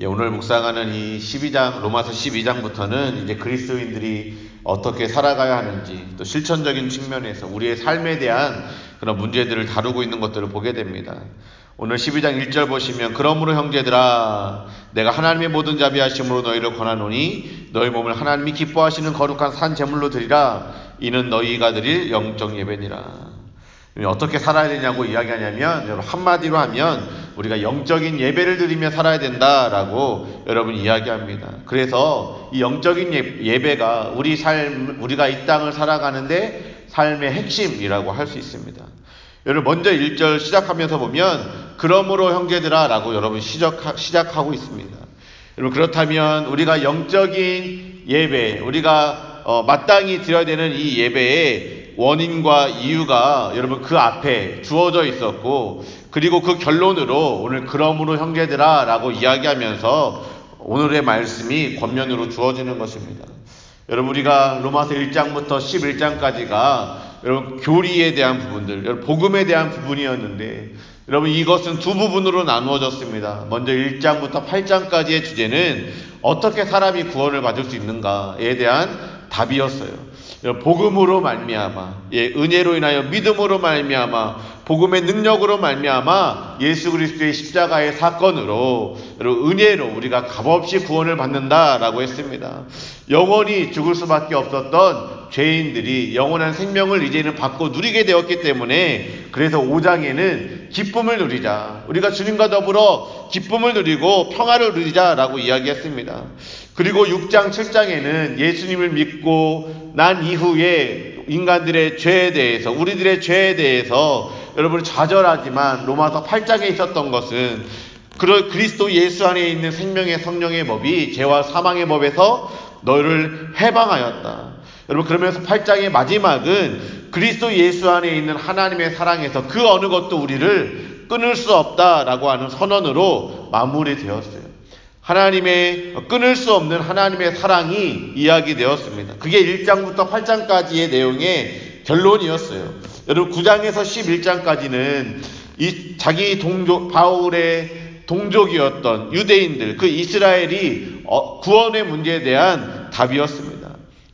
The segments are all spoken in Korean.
예, 오늘 묵상하는 이 12장, 로마서 12장부터는 이제 그리스도인들이 어떻게 살아가야 하는지 또 실천적인 측면에서 우리의 삶에 대한 그런 문제들을 다루고 있는 것들을 보게 됩니다. 오늘 12장 1절 보시면 그러므로 형제들아 내가 하나님의 모든 자비하심으로 너희를 권하노니 너희 몸을 하나님이 기뻐하시는 거룩한 산 제물로 드리라 이는 너희가 드릴 영적 예배니라. 어떻게 살아야 되냐고 이야기하냐면 여러분 한마디로 하면 우리가 영적인 예배를 드리며 살아야 된다라고 여러분 이야기합니다. 그래서 이 영적인 예, 예배가 우리 삶 우리가 이 땅을 살아가는데 삶의 핵심이라고 할 수 있습니다. 여러분 먼저 1절 시작하면서 보면 그러므로 형제들아 라고 여러분 시작, 시작하고 있습니다. 여러분 그렇다면 우리가 영적인 예배 우리가 어, 마땅히 드려야 되는 이 예배에 원인과 이유가 여러분 그 앞에 주어져 있었고 그리고 그 결론으로 오늘 그러므로 형제들아 라고 이야기하면서 오늘의 말씀이 권면으로 주어지는 것입니다. 여러분 우리가 로마서 1장부터 11장까지가 여러분 교리에 대한 부분들, 여러분 복음에 대한 부분이었는데 여러분 이것은 두 부분으로 나누어졌습니다. 먼저 1장부터 8장까지의 주제는 어떻게 사람이 구원을 받을 수 있는가에 대한 답이었어요. 복음으로 말미암아 예, 은혜로 인하여 믿음으로 말미암아 복음의 능력으로 말미암아 예수 그리스도의 십자가의 사건으로 은혜로 우리가 값없이 구원을 받는다라고 했습니다. 영원히 죽을 수밖에 없었던 죄인들이 영원한 생명을 이제는 받고 누리게 되었기 때문에 그래서 5장에는 기쁨을 누리자. 우리가 주님과 더불어 기쁨을 누리고 평화를 누리자라고 이야기했습니다. 그리고 6장, 7장에는 예수님을 믿고 난 이후에 인간들의 죄에 대해서, 우리들의 죄에 대해서 여러분 좌절하지만 로마서 8장에 있었던 것은 그리스도 예수 안에 있는 생명의 성령의 법이 죄와 사망의 법에서 너를 해방하였다. 여러분 그러면서 8장의 마지막은 그리스도 예수 안에 있는 하나님의 사랑에서 그 어느 것도 우리를 끊을 수 없다라고 하는 선언으로 마무리되었어요. 하나님의 끊을 수 없는 하나님의 사랑이 이야기되었습니다. 그게 1장부터 8장까지의 내용의 결론이었어요. 여러분 9장에서 11장까지는 이 자기 동족 바울의 동족이었던 유대인들 그 이스라엘이 어, 구원의 문제에 대한 답이었습니다.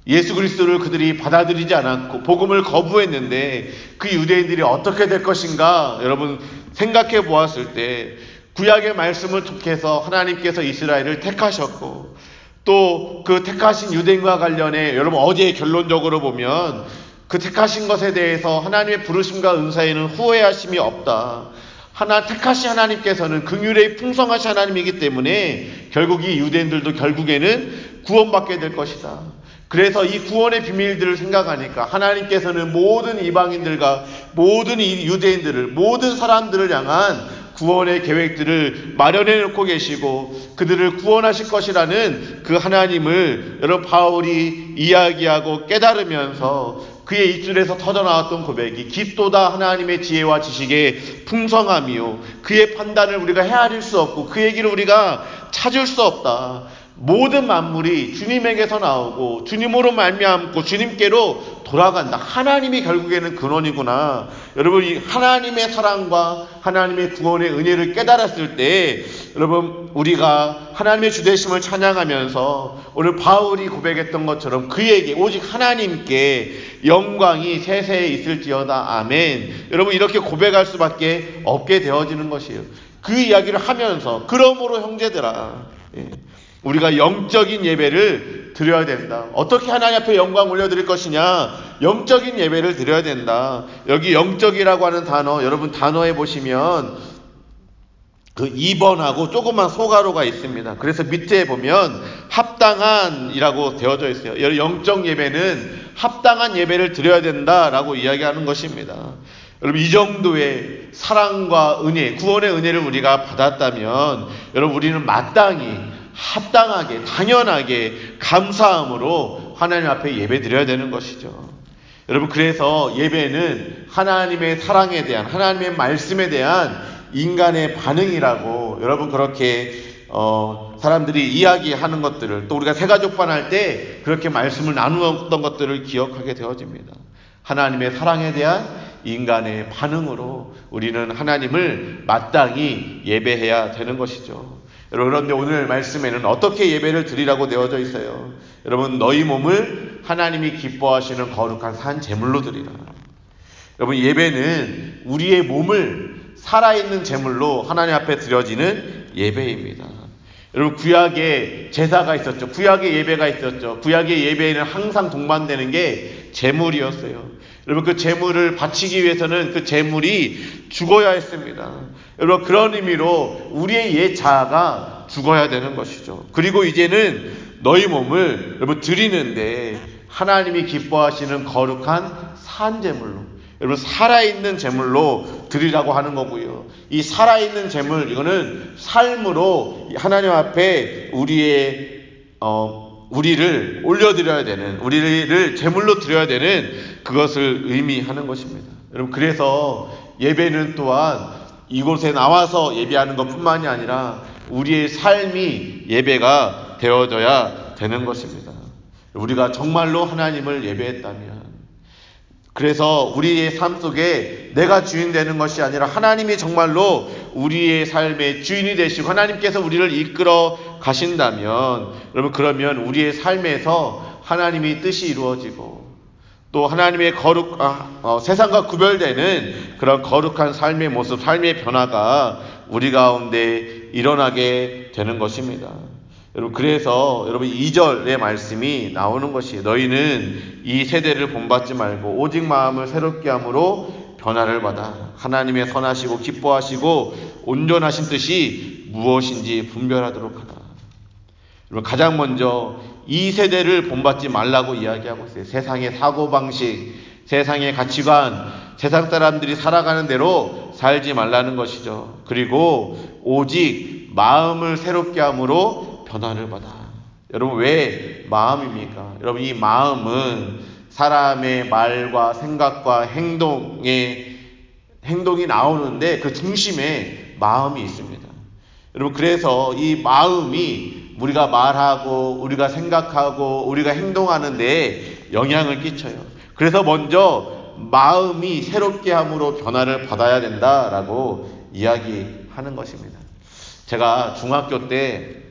예수 그리스도를 그들이 받아들이지 않았고 복음을 거부했는데 그 유대인들이 어떻게 될 것인가 여러분 생각해 보았을 때 구약의 말씀을 통해서 하나님께서 이스라엘을 택하셨고 또 그 택하신 유대인과 관련해 여러분 어제 결론적으로 보면 그 택하신 것에 대해서 하나님의 부르심과 은사에는 후회하심이 없다. 하나 택하신 하나님께서는 긍휼의 풍성하신 하나님이기 때문에 결국 이 유대인들도 결국에는 구원받게 될 것이다. 그래서 이 구원의 비밀들을 생각하니까 하나님께서는 모든 이방인들과 모든 유대인들을 모든 사람들을 향한 구원의 계획들을 마련해 놓고 계시고 그들을 구원하실 것이라는 그 하나님을 여러분 바울이 이야기하고 깨달으면서 그의 입술에서 터져나왔던 고백이 깊도다 하나님의 지혜와 지식의 풍성함이요 그의 판단을 우리가 헤아릴 수 없고 그 얘기를 우리가 찾을 수 없다. 모든 만물이 주님에게서 나오고 주님으로 말미암고 주님께로 돌아간다. 하나님이 결국에는 근원이구나. 여러분 이 하나님의 사랑과 하나님의 구원의 은혜를 깨달았을 때 여러분 우리가 하나님의 주대심을 찬양하면서 오늘 바울이 고백했던 것처럼 그에게 오직 하나님께 영광이 세세에 있을지어다. 아멘. 여러분 이렇게 고백할 수밖에 없게 되어지는 것이에요. 그 이야기를 하면서 그러므로 형제들아 예. 우리가 영적인 예배를 드려야 된다. 어떻게 하나님 앞에 영광 올려드릴 것이냐? 영적인 예배를 드려야 된다. 여기 영적이라고 하는 단어, 여러분 단어에 보시면 그 2번하고 조그만 소가로가 있습니다. 그래서 밑에 보면 합당한이라고 되어져 있어요. 영적 예배는 합당한 예배를 드려야 된다라고 이야기하는 것입니다. 여러분 이 정도의 사랑과 은혜, 구원의 은혜를 우리가 받았다면 여러분 우리는 마땅히 합당하게, 당연하게, 감사함으로 하나님 앞에 예배 드려야 되는 것이죠. 여러분, 그래서 예배는 하나님의 사랑에 대한, 하나님의 말씀에 대한 인간의 반응이라고 여러분 그렇게 어, 사람들이 이야기하는 것들을 또 우리가 세가족반 할 때 그렇게 말씀을 나누었던 것들을 기억하게 되어집니다. 하나님의 사랑에 대한 인간의 반응으로 우리는 하나님을 마땅히 예배해야 되는 것이죠. 여러분, 그런데 오늘 말씀에는 어떻게 예배를 드리라고 되어져 있어요? 여러분, 너희 몸을 하나님이 기뻐하시는 거룩한 산 제물로 드리라. 여러분, 예배는 우리의 몸을 살아있는 제물로 하나님 앞에 드려지는 예배입니다. 여러분 구약에 제사가 있었죠. 구약에 예배가 있었죠. 구약의 예배에는 항상 동반되는 게 제물이었어요. 여러분 그 제물을 바치기 위해서는 그 제물이 죽어야 했습니다. 여러분 그런 의미로 우리의 옛 자아가 죽어야 되는 것이죠. 그리고 이제는 너희 몸을 여러분 드리는데 하나님이 기뻐하시는 거룩한 산 제물로 여러분 살아있는 제물로 드리라고 하는 거고요. 이 살아있는 제물 이거는 삶으로 하나님 앞에 우리의 어, 우리를 올려드려야 되는 우리를 제물로 드려야 되는 그것을 의미하는 것입니다. 여러분 그래서 예배는 또한 이곳에 나와서 예배하는 것 뿐만이 아니라 우리의 삶이 예배가 되어져야 되는 것입니다. 우리가 정말로 하나님을 예배했다면 그래서 우리의 삶 속에 내가 주인 되는 것이 아니라 하나님이 정말로 우리의 삶의 주인이 되시고 하나님께서 우리를 이끌어 가신다면 여러분 그러면 우리의 삶에서 하나님의 뜻이 이루어지고 또 하나님의 거룩 아, 어, 세상과 구별되는 그런 거룩한 삶의 모습, 삶의 변화가 우리 가운데 일어나게 되는 것입니다. 여러분 그래서 여러분 2절의 말씀이 나오는 것이 너희는 이 세대를 본받지 말고 오직 마음을 새롭게 함으로 변화를 받아 하나님의 선하시고 기뻐하시고 온전하신 뜻이 무엇인지 분별하도록 하라. 여러분 가장 먼저 이 세대를 본받지 말라고 이야기하고 있어요. 세상의 사고 방식, 세상의 가치관, 세상 사람들이 살아가는 대로 살지 말라는 것이죠. 그리고 오직 마음을 새롭게 함으로 변화를 받아. 여러분 왜 마음입니까? 여러분 이 마음은 사람의 말과 생각과 행동에 행동이 나오는데 그 중심에 마음이 있습니다. 여러분 그래서 이 마음이 우리가 말하고 우리가 생각하고 우리가 행동하는데 영향을 끼쳐요. 그래서 먼저 마음이 새롭게 함으로 변화를 받아야 된다라고 이야기하는 것입니다. 제가 중학교 때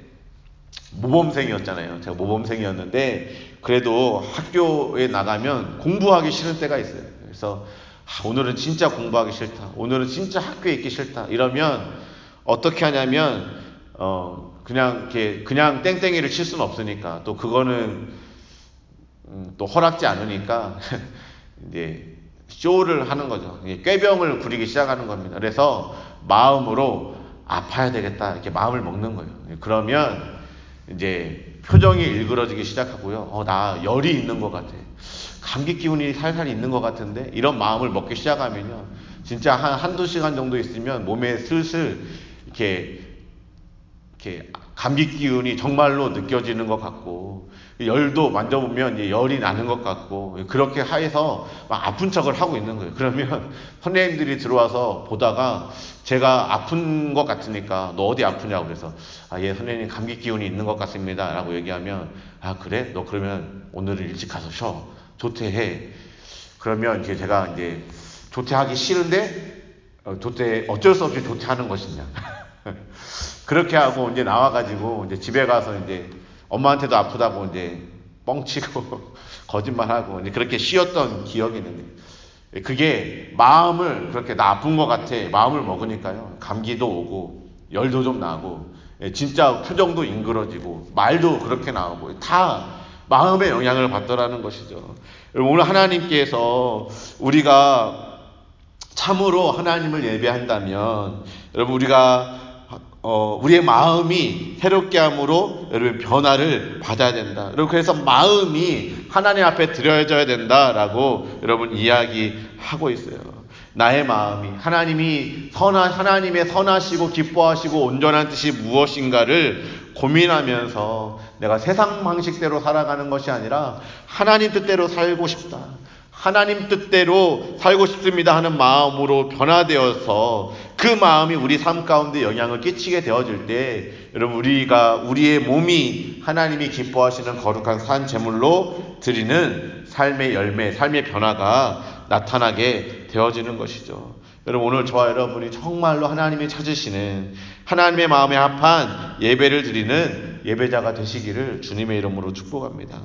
모범생이었잖아요. 제가 모범생이었는데 그래도 학교에 나가면 공부하기 싫은 때가 있어요. 그래서 아, 오늘은 진짜 공부하기 싫다. 오늘은 진짜 학교에 있기 싫다. 이러면 어떻게 하냐면 어 그냥 이렇게 그냥 땡땡이를 칠 수는 없으니까 또 그거는 음, 또 허락지 않으니까 이제 쇼를 하는 거죠. 꾀병을 부리기 시작하는 겁니다. 그래서 마음으로 아파야 되겠다 이렇게 마음을 먹는 거예요. 그러면 이제 표정이 일그러지기 시작하고요. 어, 나 열이 있는 것 같아. 감기 기운이 살살 있는 것 같은데 이런 마음을 먹기 시작하면요. 진짜 한 한두 시간 정도 있으면 몸에 슬슬 이렇게 이렇게 감기 기운이 정말로 느껴지는 것 같고 열도 만져보면 열이 나는 것 같고 그렇게 해서 막 아픈 척을 하고 있는 거예요. 그러면 선생님들이 들어와서 보다가 제가 아픈 것 같으니까 너 어디 아프냐고 그래서 아 예 선생님 감기 기운이 있는 것 같습니다. 라고 얘기하면 아 그래? 너 그러면 오늘은 일찍 가서 쉬어. 조퇴해. 그러면 이제 제가 이제 조퇴하기 싫은데 어, 조퇴 어쩔 수 없이 조퇴하는 것이냐 그렇게 하고 이제 나와가지고 이제 집에 가서 이제 엄마한테도 아프다고 이제 뻥치고 거짓말하고 이제 그렇게 쉬었던 기억이 있는데 그게 마음을 그렇게 나쁜 것 같아 마음을 먹으니까요 감기도 오고 열도 좀 나고 예, 진짜 표정도 잉그러지고 말도 그렇게 나오고 다 마음의 영향을 받더라는 것이죠. 오늘 하나님께서 우리가 참으로 하나님을 예배한다면 여러분 우리가 어, 우리의 마음이 새롭게 함으로 여러분 변화를 받아야 된다. 여러분 그래서 마음이 하나님 앞에 드려져야 된다라고 여러분 이야기하고 있어요. 나의 마음이 하나님이 선하 하나님의 선하시고 기뻐하시고 온전한 뜻이 무엇인가를 고민하면서 내가 세상 방식대로 살아가는 것이 아니라 하나님 뜻대로 살고 싶다. 하나님 뜻대로 살고 싶습니다 하는 마음으로 변화되어서 그 마음이 우리 삶 가운데 영향을 끼치게 되어질 때 여러분 우리가 우리의 몸이 하나님이 기뻐하시는 거룩한 산 제물로 드리는 삶의 열매, 삶의 변화가 나타나게 되어지는 것이죠. 여러분 오늘 저와 여러분이 정말로 하나님이 찾으시는 하나님의 마음에 합한 예배를 드리는 예배자가 되시기를 주님의 이름으로 축복합니다.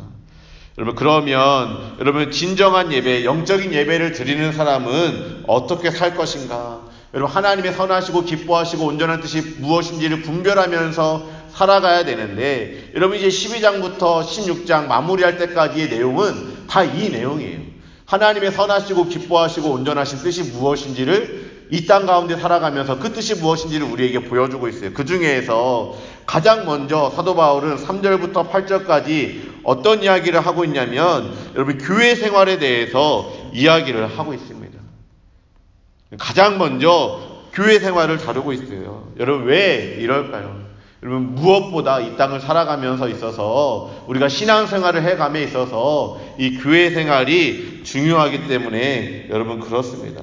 여러분 그러면 여러분 진정한 예배, 영적인 예배를 드리는 사람은 어떻게 살 것인가? 여러분 하나님의 선하시고 기뻐하시고 온전한 뜻이 무엇인지를 분별하면서 살아가야 되는데 여러분 이제 12장부터 16장 마무리할 때까지의 내용은 다 이 내용이에요. 하나님의 선하시고 기뻐하시고 온전하신 뜻이 무엇인지를 이 땅 가운데 살아가면서 그 뜻이 무엇인지를 우리에게 보여주고 있어요. 그 중에서 가장 먼저 사도 바울은 3절부터 8절까지 어떤 이야기를 하고 있냐면 여러분 교회 생활에 대해서 이야기를 하고 있습니다. 가장 먼저 교회 생활을 다루고 있어요. 여러분 왜 이럴까요? 여러분 무엇보다 이 땅을 살아가면서 있어서 우리가 신앙생활을 해감에 있어서 이 교회 생활이 중요하기 때문에 여러분 그렇습니다.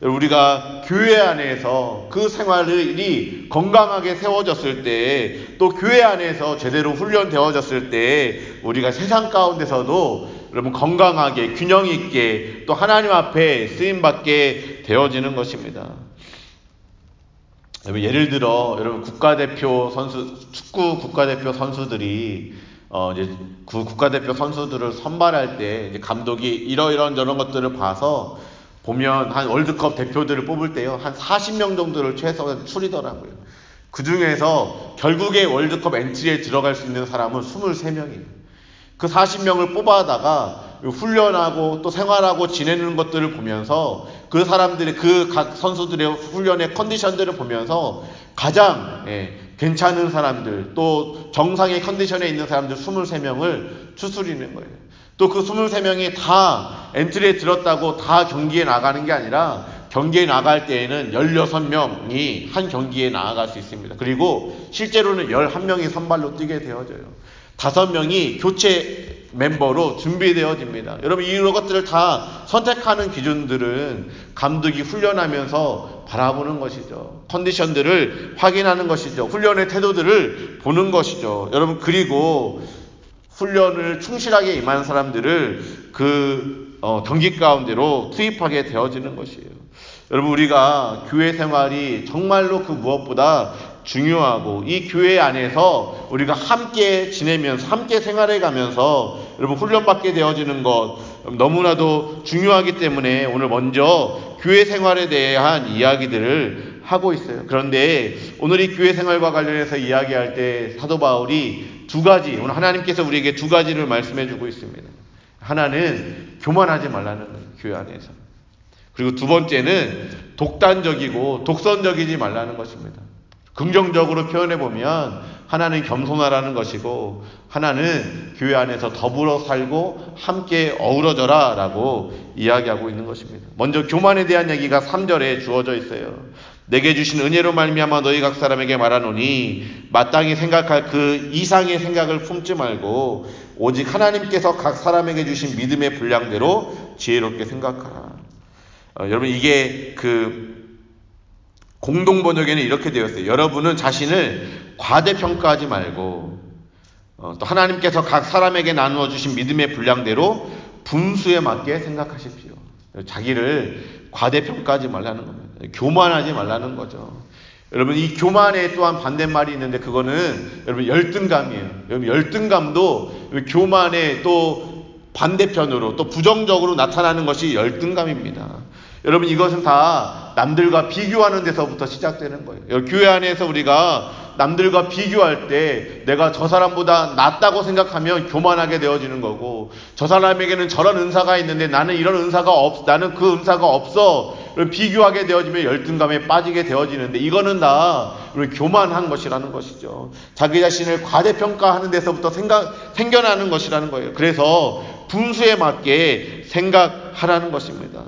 우리가 교회 안에서 그 생활이 건강하게 세워졌을 때 또 교회 안에서 제대로 훈련되어졌을 때 우리가 세상 가운데서도 여러분 건강하게 균형 있게 또 하나님 앞에 쓰임 받게 되어지는 것입니다. 예를 들어 여러분 국가대표 선수 축구 국가대표 선수들이 어 이제 그 국가대표 선수들을 선발할 때 이제 감독이 이러이런 저런 것들을 봐서 보면 한 월드컵 대표들을 뽑을 때요 한 40명 정도를 최소 추리더라고요. 그 중에서 결국에 월드컵 엔트리에 들어갈 수 있는 사람은 23명이에요. 그 40명을 뽑아다가 훈련하고 또 생활하고 지내는 것들을 보면서 그 사람들의 그 각 선수들의 훈련의 컨디션들을 보면서 가장 예, 괜찮은 사람들 또 정상의 컨디션에 있는 사람들 23명을 추스리는 거예요. 또 그 23명이 다 엔트리에 들었다고 다 경기에 나가는 게 아니라 경기에 나갈 때에는 16명이 한 경기에 나아갈 수 있습니다. 그리고 실제로는 11명이 선발로 뛰게 되어져요. 다섯 명이 교체 멤버로 준비되어집니다. 여러분 이런 것들을 다 선택하는 기준들은 감독이 훈련하면서 바라보는 것이죠. 컨디션들을 확인하는 것이죠. 훈련의 태도들을 보는 것이죠. 여러분 그리고 훈련을 충실하게 임한 사람들을 그 어, 경기 가운데로 투입하게 되어지는 것이에요. 여러분 우리가 교회 생활이 정말로 그 무엇보다 중요하고 이 교회 안에서 우리가 함께 지내면서 함께 생활해 가면서 여러분 훈련받게 되어지는 것 너무나도 중요하기 때문에 오늘 먼저 교회 생활에 대한 이야기들을 하고 있어요. 그런데 오늘 이 교회 생활과 관련해서 이야기할 때 사도 바울이 두 가지 오늘 하나님께서 우리에게 두 가지를 말씀해 주고 있습니다. 하나는 교만하지 말라는 거예요. 교회 안에서. 그리고 두 번째는 독단적이고 독선적이지 말라는 것입니다. 긍정적으로 표현해 보면 하나는 겸손하라는 것이고 하나는 교회 안에서 더불어 살고 함께 어우러져라 라고 이야기하고 있는 것입니다. 먼저 교만에 대한 얘기가 3절에 주어져 있어요. 내게 주신 은혜로 말미암아 너희 각 사람에게 말하노니 마땅히 생각할 그 이상의 생각을 품지 말고 오직 하나님께서 각 사람에게 주신 믿음의 분량대로 지혜롭게 생각하라. 어, 여러분 이게 그 공동 번역에는 이렇게 되어 있어요. 여러분은 자신을 과대평가하지 말고 어, 또 하나님께서 각 사람에게 나누어 주신 믿음의 분량대로 분수에 맞게 생각하십시오. 자기를 과대평가하지 말라는 겁니다. 교만하지 말라는 거죠. 여러분 이 교만에 또한 반대말이 있는데 그거는 여러분 열등감이에요. 여러분 열등감도 교만의 또 반대편으로 또 부정적으로 나타나는 것이 열등감입니다. 여러분 이것은 다 남들과 비교하는 데서부터 시작되는 거예요. 교회 안에서 우리가 남들과 비교할 때 내가 저 사람보다 낫다고 생각하면 교만하게 되어지는 거고 저 사람에게는 저런 은사가 있는데 나는 이런 은사가 없 나는 그 은사가 없어 비교하게 되어지면 열등감에 빠지게 되어지는데 이거는 다 교만한 것이라는 것이죠. 자기 자신을 과대평가하는 데서부터 생각 생겨나는 것이라는 거예요. 그래서 분수에 맞게 생각하라는 것입니다.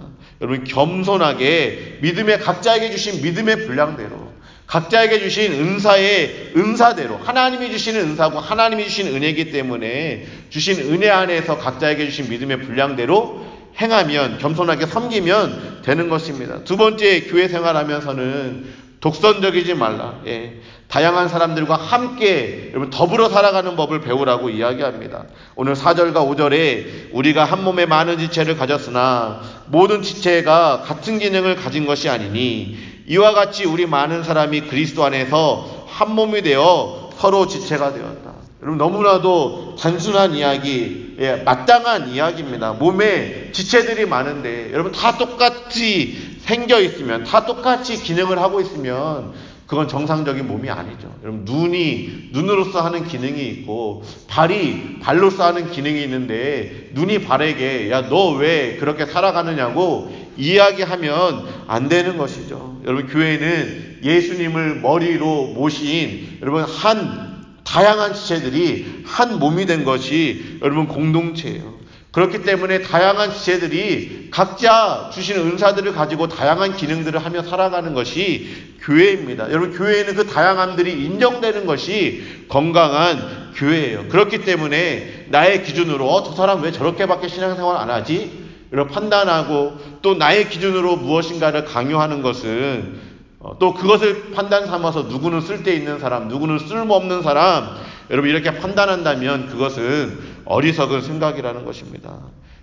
여러분 겸손하게 믿음의 각자에게 주신 믿음의 분량대로 각자에게 주신 은사의 은사대로 하나님이 주시는 은사고 하나님이 주신 은혜이기 때문에 주신 은혜 안에서 각자에게 주신 믿음의 분량대로 행하면 겸손하게 섬기면 되는 것입니다. 두 번째 교회 생활하면서는 독선적이지 말라. 예. 다양한 사람들과 함께 여러분 더불어 살아가는 법을 배우라고 이야기합니다. 오늘 4절과 5절에 우리가 한 몸에 많은 지체를 가졌으나 모든 지체가 같은 기능을 가진 것이 아니니 이와 같이 우리 많은 사람이 그리스도 안에서 한 몸이 되어 서로 지체가 되었다. 여러분 너무나도 단순한 이야기, 예, 마땅한 이야기입니다. 몸에 지체들이 많은데 여러분 다 똑같이 생겨 있으면 다 똑같이 기능을 하고 있으면 그건 정상적인 몸이 아니죠. 여러분 눈이 눈으로서 하는 기능이 있고 발이 발로서 하는 기능이 있는데 눈이 발에게 야 너 왜 그렇게 살아가느냐고 이야기하면 안 되는 것이죠. 여러분 교회는 예수님을 머리로 모신 여러분 한 다양한 지체들이 한 몸이 된 것이 여러분 공동체예요. 그렇기 때문에 다양한 지체들이 각자 주신 은사들을 가지고 다양한 기능들을 하며 살아가는 것이 교회입니다. 여러분, 교회에는 그 다양함들이 인정되는 것이 건강한 교회예요. 그렇기 때문에 나의 기준으로, 어, 저 사람 왜 저렇게밖에 신앙생활 안 하지? 이런 판단하고 또 나의 기준으로 무엇인가를 강요하는 것은 어, 또 그것을 판단 삼아서 누구는 쓸데 있는 사람, 누구는 쓸모없는 사람, 여러분 이렇게 판단한다면 그것은 어리석은 생각이라는 것입니다.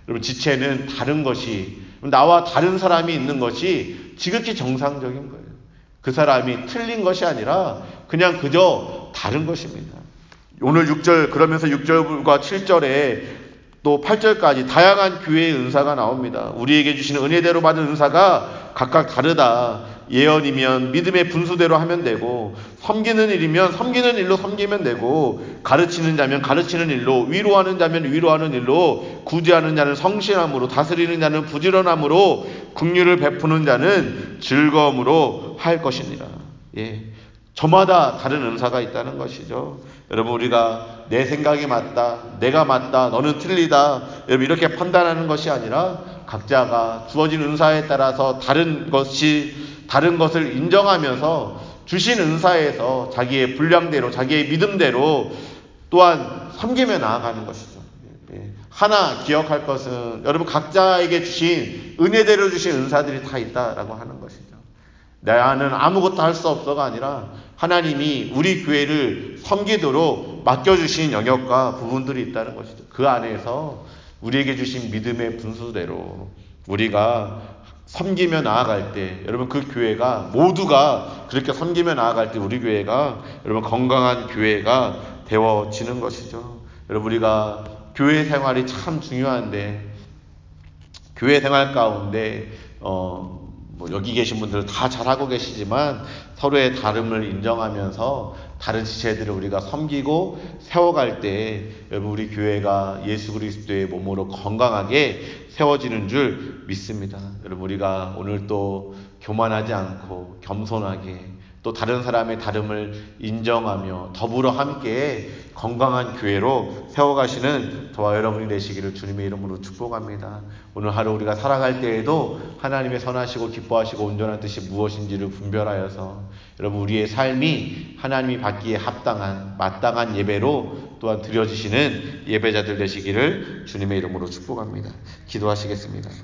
여러분 지체는 다른 것이 나와 다른 사람이 있는 것이 지극히 정상적인 거예요. 그 사람이 틀린 것이 아니라 그냥 그저 다른 것입니다. 오늘 6절 그러면서 6절과 7절에 또 8절까지 다양한 교회의 은사가 나옵니다. 우리에게 주시는 은혜대로 받은 은사가 각각 다르다. 예언이면 믿음의 분수대로 하면 되고 섬기는 일이면 섬기는 일로 섬기면 되고 가르치는 자면 가르치는 일로 위로하는 자면 위로하는 일로 구제하는 자는 성실함으로 다스리는 자는 부지런함으로 긍휼을 베푸는 자는 즐거움으로 할 것이니라. 예. 저마다 다른 은사가 있다는 것이죠. 여러분 우리가 내 생각이 맞다, 내가 맞다, 너는 틀리다, 여러분 이렇게 판단하는 것이 아니라 각자가 주어진 은사에 따라서 다른 것이 다른 것을 인정하면서 주신 은사에서 자기의 분량대로 자기의 믿음대로 또한 섬기며 나아가는 것이죠. 예. 하나 기억할 것은 여러분 각자에게 주신 은혜대로 주신 은사들이 다 있다라고 하는 것이죠. 나는 아무것도 할 수 없어가 아니라 하나님이 우리 교회를 섬기도록 맡겨주신 영역과 부분들이 있다는 것이죠. 그 안에서 우리에게 주신 믿음의 분수대로 우리가 섬기며 나아갈 때 여러분 그 교회가 모두가 그렇게 섬기며 나아갈 때 우리 교회가 여러분 건강한 교회가 되어지는 것이죠. 여러분 우리가 교회 생활이 참 중요한데 교회 생활 가운데 어, 뭐 여기 계신 분들 다 잘하고 계시지만 서로의 다름을 인정하면서 다른 지체들을 우리가 섬기고 세워갈 때 여러분 우리 교회가 예수 그리스도의 몸으로 건강하게 세워지는 줄 믿습니다. 여러분 우리가 오늘 또 교만하지 않고 겸손하게 또 다른 사람의 다름을 인정하며 더불어 함께 건강한 교회로 세워가시는 저와 여러분이 되시기를 주님의 이름으로 축복합니다. 오늘 하루 우리가 살아갈 때에도 하나님의 선하시고 기뻐하시고 온전한 뜻이 무엇인지를 분별하여서 여러분 우리의 삶이 하나님이 받기에 합당한 마땅한 예배로 또한 드려지시는 예배자들 되시기를 주님의 이름으로 축복합니다. 기도하시겠습니다.